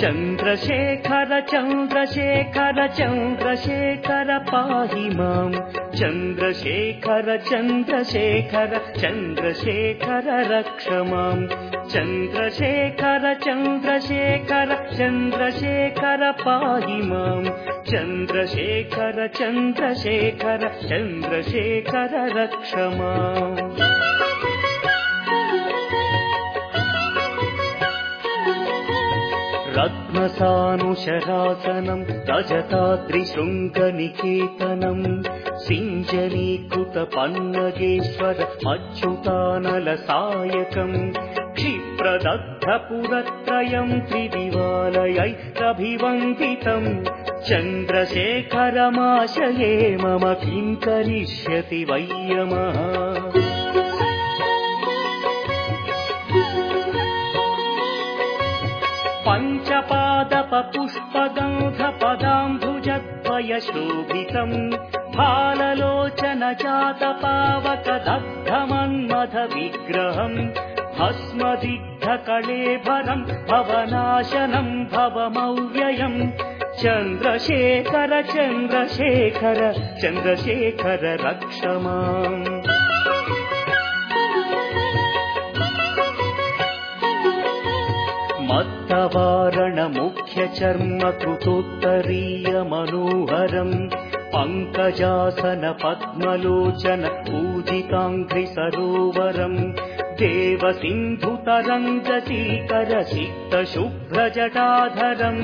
चन्द्रशेखर चन्द्रशेखर चन्द्रशेखर पाहि माम् चन्द्रशेखर चन्द्रशेखर चन्द्रशेखर रक्ष माम् चन्द्रशेखर चन्द्रशेखर चन्द्रशेखर पाहि माम् चन्द्रशेखर चन्द्रशेखर चन्द्रशेखर रक्ष माम् रत्नसानुशरासनम् रजताद्रिशृङ्गनिकेतनम् सिञ्जनीकृतपन्नगेश्वर अच्युतानलसायकम् क्षिप्रदग्धपुरत्रयम् त्रिदिवालयैरभिवन्दितम् चन्द्रशेखरमाशये मम किम् करिष्यति वैयमः पञ्चपादपपुष्पगन्धपदाम्भुजद्वयशोभितम् फाललोचन जातपावकदग्धमन्मथ विग्रहम् भस्मदिग्धकलेभरम् भवनाशनम् भवमव्ययम् चन्द्रशेखर चन्द्रशेखर चन्द्रशेखर रक्ष माम् मत्तवारणमुख्यचर्म कृतोत्तरीय मनोहरम् पङ्कजासन पद्मलोचन पूजिताङ्घ्रि सरोवरम् देव सिक्त शुभ्रजटाधरम्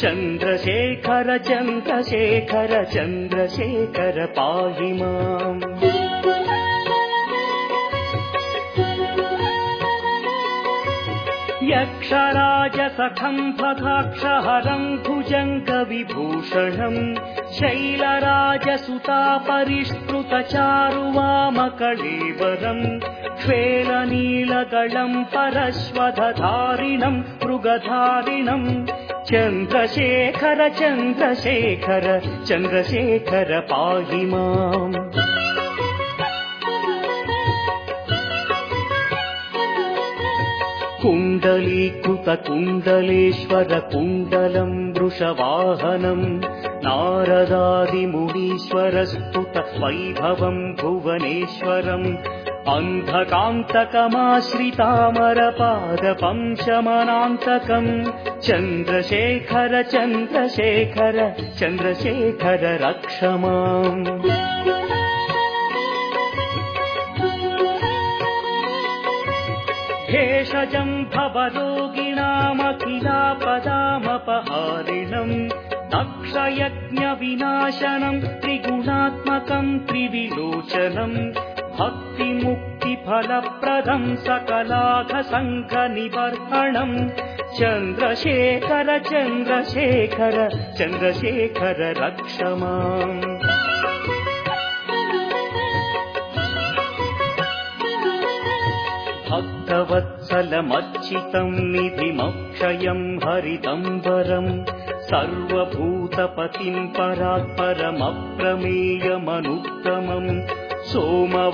चन्द्रशेखर चन्द्रशेखर चन्द्रशेखर पाहि माम् यक्षराजसखम् फथाक्षहरम् भुजङ्गविभूषणम् शैलराजसुता परिष्कृत श्वेलनीलगळम् परश्वधारिणम् मृगधारिणम् चन्द्रशेखर चन्द्रशेखर चन्द्रशेखर पाहि माम् कुण्डलीकृतकुण्डलेश्वर कुण्डलम् वृषवाहनम् नारदादिमुनीश्वरस्तुत वैभवम् भुवनेश्वरम् अन्धकान्तकमाश्रितामरपादपंशमनान्तकम् चन्द्रशेखर चन्द्रशेखर चन्द्रशेखर रक्ष माम् भेषजम् भवरोगिणामखिलापदामपहारिणम् दक्षयज्ञविनाशनम् त्रिगुणात्मकम् त्रिविलोचनम् भक्तिमुक्तिफलप्रदम् सकलाघसङ्घनिबर्हणम् चन्द्रशेखर चन्द्रशेखर चन्द्रशेखर रक्ष माम् भक्तवत्सलमर्चितम् निधिमक्षयम् हरिदम्बरम् सर्वभूतपतिम् परात्परमप्रमेयमनुत्तमम् सोमवारणभूहुताशन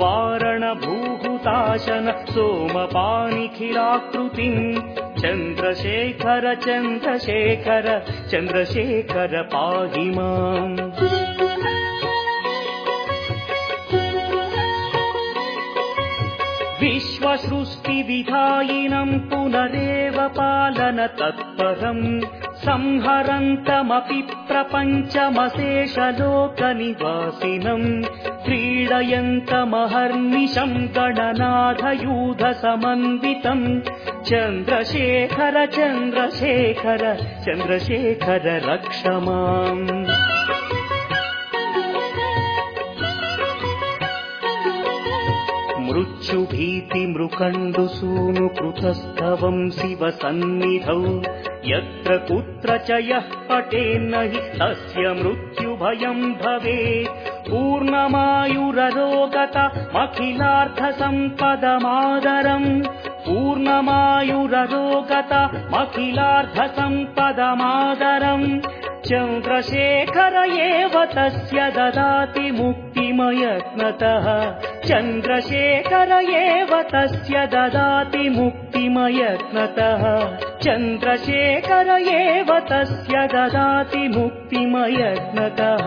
सोमपानिखिलाकृतिम् चन्द्रशेखर चन्द्रशेखर चन्द्रशेखर पाहि माम् विश्वसृष्टिविधायिनम् पुनरेव पालन तत्परम् संहरन्तमपि प्रपञ्चमशेषलोकनिवासिनम् क्रीडयन्तमहर्निशम् गणनाथयूधसमन्वितम् चन्द्रशेखर चन्द्रशेखर चन्द्रशेखर रक्ष माम् मृत्युभीतिमृकण्डुसूनु कृतस्तवम् शिव सन्निधौ यत्र कुत्र च यः पटेन्न हि तस्य मृत्युभयम् भवेत्। पूर्णमायुररोगतमखिलार्थसम्पदमादरम् पूर्णमायुररोगतमखिलार्थसम्पदमादरम् चन्द्रशेखर एव तस्य ददाति मुक्ति मुक्तिमयत्नतः चन्द्रशेखर एव तस्य ददाति मुक्तिमयत्नतः। चन्द्रशेखर एव तस्य ददाति मुक्तिमयत्नतः